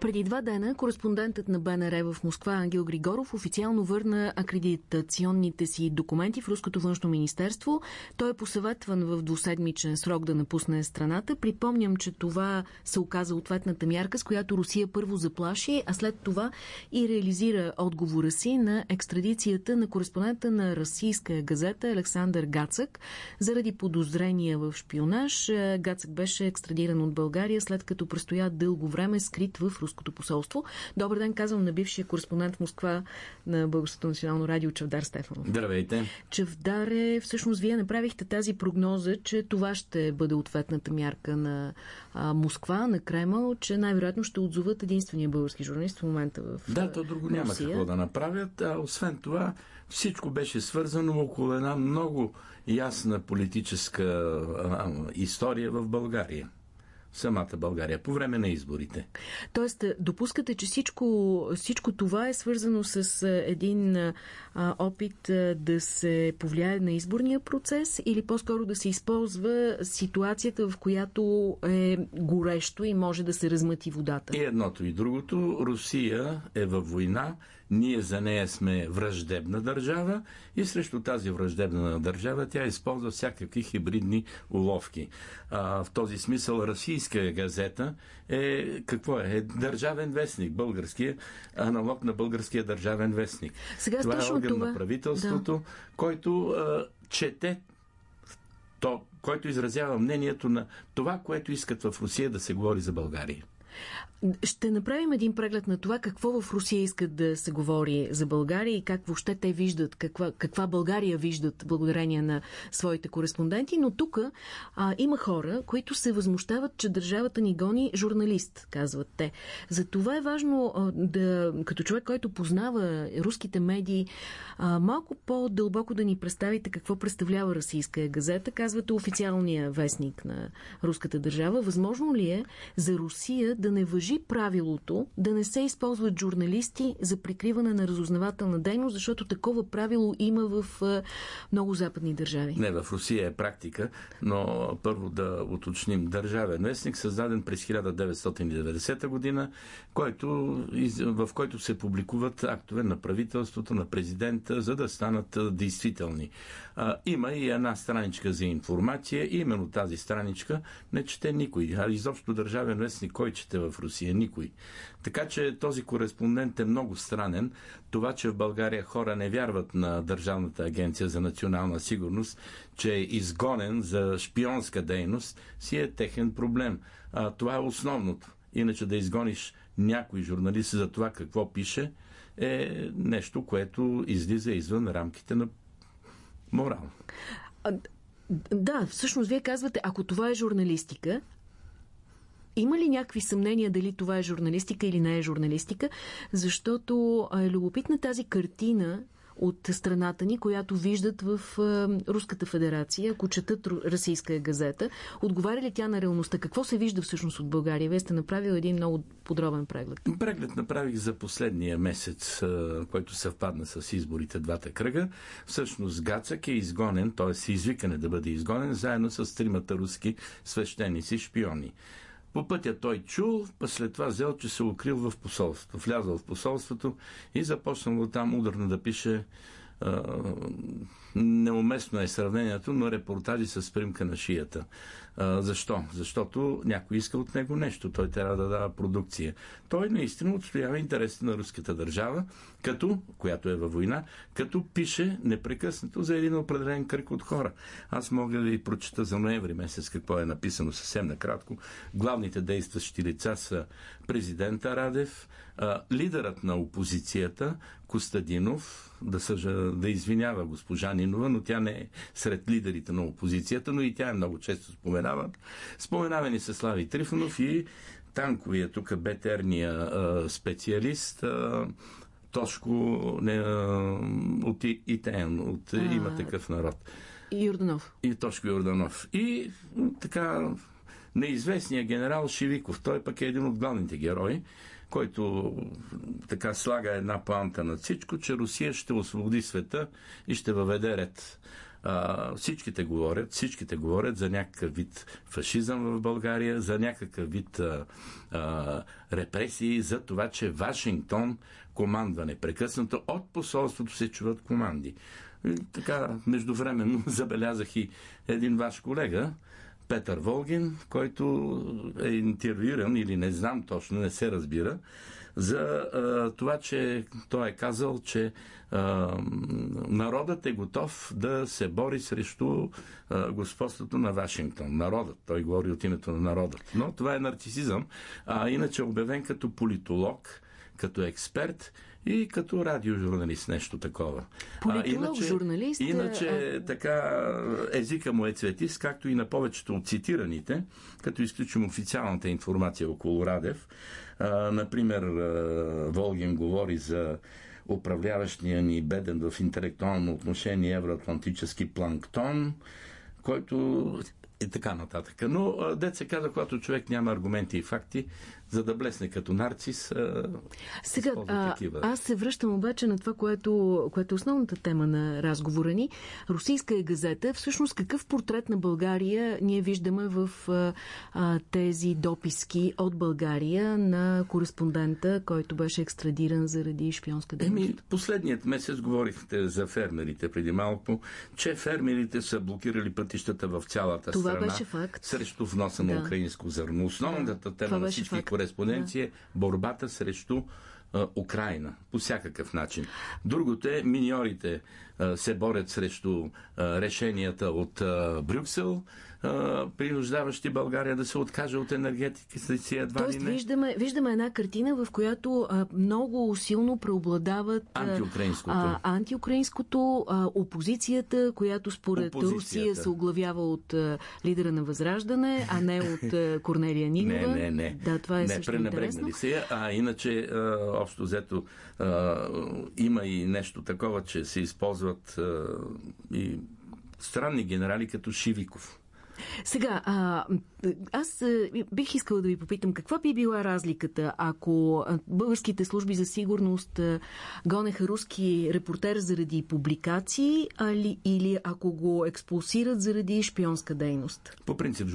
Преди два дена кореспондентът на БНР в Москва Ангел Григоров официално върна акредитационните си документи в Руското външно министерство. Той е посъветван в двуседмичен срок да напусне страната. Припомням, че това се оказа ответната мярка, с която Русия първо заплаши, а след това и реализира отговора си на екстрадицията на кореспондента на российска газета Александър Гацък. Заради подозрения в шпионаж, Гацък беше екстрадиран от България, след като престоя дълго време скрит в Руското посолство. Добър ден, казвам на бившия кореспондент в Москва на Българското национално радио Чавдар Стефанов. Здравейте. Чавдаре, всъщност вие направихте тази прогноза, че това ще бъде ответната мярка на а, Москва, на Кремъл, че най-вероятно ще отзоват единствения български журналист в момента в Да, то друго няма Русия. какво да направят. А освен това, всичко беше свързано около една много ясна политическа а, история в България самата България по време на изборите. Тоест, допускате, че всичко, всичко това е свързано с един а, опит а, да се повлияе на изборния процес или по-скоро да се използва ситуацията, в която е горещо и може да се размъти водата? И едното и другото. Русия е във война, ние за нея сме враждебна държава и срещу тази враждебна държава тя използва всякакви хибридни уловки. А, в този смисъл Российска газета е какво е? е? Държавен вестник, българския аналог на българския държавен вестник. Сега това е орган това... на правителството, да. който а, чете то, който изразява мнението на това, което искат в Русия да се говори за България. Ще направим един преглед на това какво в Русия искат да се говори за България и как въобще те виждат, каква, каква България виждат благодарение на своите кореспонденти. Но тук има хора, които се възмущават, че държавата ни гони журналист, казват те. За това е важно а, да, като човек, който познава руските медии, а, малко по-дълбоко да ни представите какво представлява Российска газета, казвате официалния вестник на руската държава. Възможно ли е за Русия да не въжи правилото да не се използват журналисти за прикриване на разузнавателна дейност, защото такова правило има в много западни държави. Не, в Русия е практика, но първо да уточним. Държавен вестник, създаден през 1990 година, който, в който се публикуват актове на правителството, на президента, за да станат действителни. Има и една страничка за информация, именно тази страничка не чете никой. А изобщо държавен вестник, кой чете в Русия? Никой. Така че този кореспондент е много странен. Това, че в България хора не вярват на Държавната агенция за национална сигурност, че е изгонен за шпионска дейност, си е техен проблем. А, това е основното. Иначе да изгониш някой журналист за това какво пише, е нещо, което излиза извън рамките на морал. Да, всъщност вие казвате, ако това е журналистика, има ли някакви съмнения дали това е журналистика или не е журналистика? Защото е любопитна тази картина от страната ни, която виждат в Руската федерация, ако четат Российска газета. Отговаря ли тя на реалността? Какво се вижда всъщност от България? Вие сте направили един много подробен преглед. Преглед направих за последния месец, който съвпадна с изборите двата кръга. Всъщност Гацък е изгонен, т.е. извикане да бъде изгонен, заедно с тримата руски свещеници шпиони. По пътя той чул, па след това взел, че се укрил в посолството. Влязъл в посолството и започнал там ударно да пише неуместно е сравнението, но репортажи с примка на шията. А, защо? Защото някой иска от него нещо. Той трябва да дава продукция. Той наистина отстоява интересите на руската държава, като, която е във война, като пише непрекъснато за един определен кръг от хора. Аз мога да ви прочета за ноември месец какво е написано съвсем накратко. Главните действащи лица са президента Радев, а, лидерът на опозицията Костадинов, да, съжа, да извинява госпожа Нинова, но тя не е сред лидерите на опозицията, но и тя е много често споменава. Споменавани са Слави Трифонов и танковия, тук бетерния а, специалист, а, Тошко не, от ИТН, от а, Има такъв народ. И Йорданов. И Тошко Йорданов. И така неизвестният генерал Шивиков. Той пък е един от главните герои, който така слага една планта на всичко, че Русия ще освободи света и ще въведе ред. а, всичките говорят, всичките говорят за някакъв вид фашизъм в България, за някакъв вид а, а, репресии, за това, че Вашингтон командва непрекъснато. От посолството се чуват команди. И така, междувременно забелязах и един ваш колега, Петър Волгин, който е интервюиран или не знам точно, не се разбира, за а, това, че той е казал, че а, народът е готов да се бори срещу а, господството на Вашингтон. Народът. Той говори от името на народът. Но това е нарцисизъм. А иначе обявен като политолог, като експерт и като радиожурналист, нещо такова. Политолог, а, иначе, журналист. Иначе а... така езика му е цветист, както и на повечето от цитираните, като изключим официалната информация около Радев. А, например, Волгин говори за управляващия ни беден в интелектуално отношение евроатлантически планктон, който и така нататък. Но дет се каза, когато човек няма аргументи и факти, за да блесне като нарцис. Сега, а, аз се връщам обаче на това, което, което е основната тема на разговора ни. Русийска е газета. Всъщност какъв портрет на България ние виждаме в а, тези дописки от България на кореспондента, който беше екстрадиран заради шпионска дейност? Еми, последният месец говорихте за фермерите преди малко, че фермерите са блокирали пътищата в цялата това страна. беше факт. Срещу вноса да. на украинско зърно. Основната да. тема на всички факт кореспонденция да. борбата срещу а, Украина по всякакъв начин. Другото е миньорите се борят срещу решенията от Брюксел, принуждаващи България да се откаже от енергетиката си едва Тоест, ли не. Виждаме, виждаме една картина, в която много силно преобладават антиукраинското, а, антиукраинското а, опозицията, която според опозицията. Русия се оглавява от а, лидера на Възраждане, а не от а, Корнелия Нинова. Не, не, не. Да, това е не пренебрегнали се. А иначе, а, общо взето, а, има и нещо такова, че се използват а, и странни генерали като Шивиков. Сега, а, аз бих искала да ви попитам, каква би била разликата, ако българските служби за сигурност гонеха руски репортер заради публикации али, или ако го експулсират заради шпионска дейност? По принцип,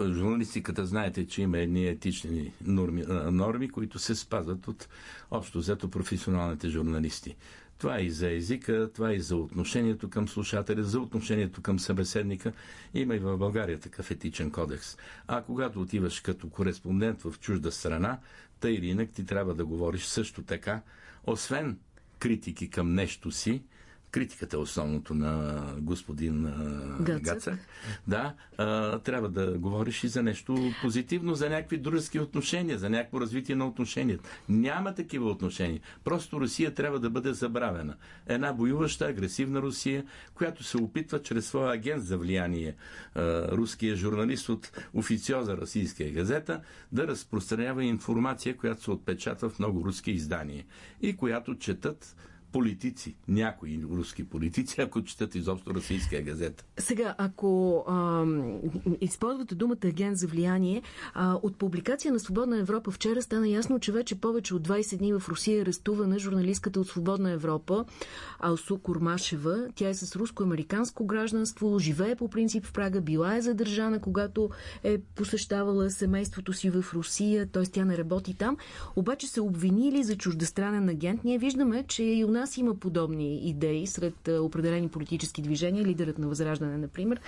журналистиката знаете, че има едни етични норми, норми които се спазват от общо взето професионалните журналисти. Това е и за езика, това е и за отношението към слушателя, за отношението към събеседника. Има и в България такъв етичен кодекс. А когато отиваш като кореспондент в чужда страна, тъй или инак ти трябва да говориш също така, освен критики към нещо си, критиката е основното на господин Гацък. Гацък. Да, а, трябва да говориш и за нещо позитивно, за някакви дружески отношения, за някакво развитие на отношенията. Няма такива отношения. Просто Русия трябва да бъде забравена. Една воюваща, агресивна Русия, която се опитва чрез своя агент за влияние, а, руския журналист от официоза Российския газета, да разпространява информация, която се отпечатва в много руски издания и която четат политици, някои руски политици, ако четат изобщо Российския газет. Сега, ако а, използвате думата агент за влияние, а, от публикация на Свободна Европа вчера стана ясно, че вече повече от 20 дни в Русия е арестувана журналистката от Свободна Европа Алсу Курмашева. Тя е с руско-американско гражданство, живее по принцип в Прага, била е задържана, когато е посещавала семейството си в Русия, т.е. тя не работи там, обаче се обвинили за чуждестранен агент. Ние виждаме, че и у нас нас има подобни идеи сред определени политически движения. Лидерът на Възраждане, например,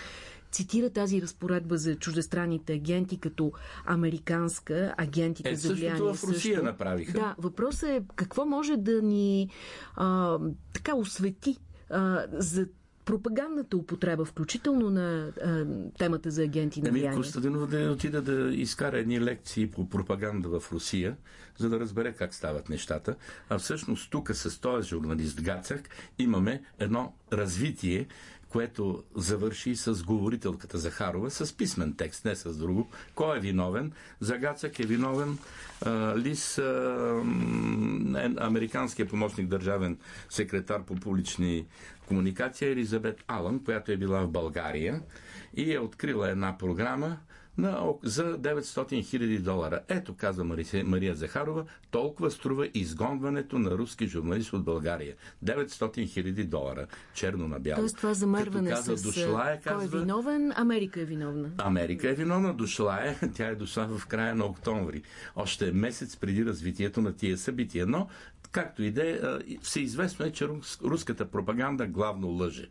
цитира тази разпоредба за чуждестранните агенти като американска, агентите е, за влияние. в Русия също. направиха. Да, въпросът е какво може да ни а, така освети а, за пропагандната употреба, включително на а, темата за агенти на влияние. Костадинов да отида да изкара едни лекции по пропаганда в Русия, за да разбере как стават нещата. А всъщност тук с този журналист Гацак имаме едно развитие, което завърши с говорителката Захарова, с писмен текст, не с друго. Кой е виновен? Загацък е виновен а, Лис, а, американският помощник държавен секретар по публични комуникации Елизабет Алън, която е била в България и е открила една програма на, за 900 хиляди долара. Ето, казва Мария, Мария Захарова, толкова струва изгонването на руски журналист от България. 900 хиляди долара, черно на бяло. Тоест това замерване казва, с... Дошла е, казва, Кой е виновен? Америка е виновна. Америка е виновна, дошла е. Тя е дошла в края на октомври. Още месец преди развитието на тия събития. Но, както и да е, всеизвестно е, че руската пропаганда главно лъже.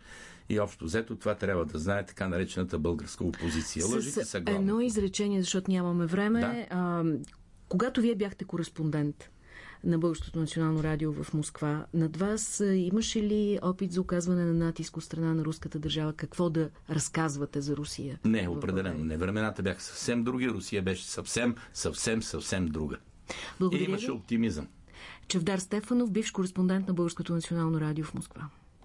И общо взето това трябва да знае така наречената българска опозиция. Лъжите са главно. Едно изречение, защото нямаме време. Да. А, когато вие бяхте кореспондент, на Българското национално радио в Москва. Над вас имаше ли опит за оказване на натиск от страна на руската държава? Какво да разказвате за Русия? Не, определено. Не. Времената бяха съвсем други. Русия беше съвсем, съвсем, съвсем друга. Благодаря И имаше оптимизъм. Чевдар Стефанов, бивш кореспондент на Българското национално радио в Москва.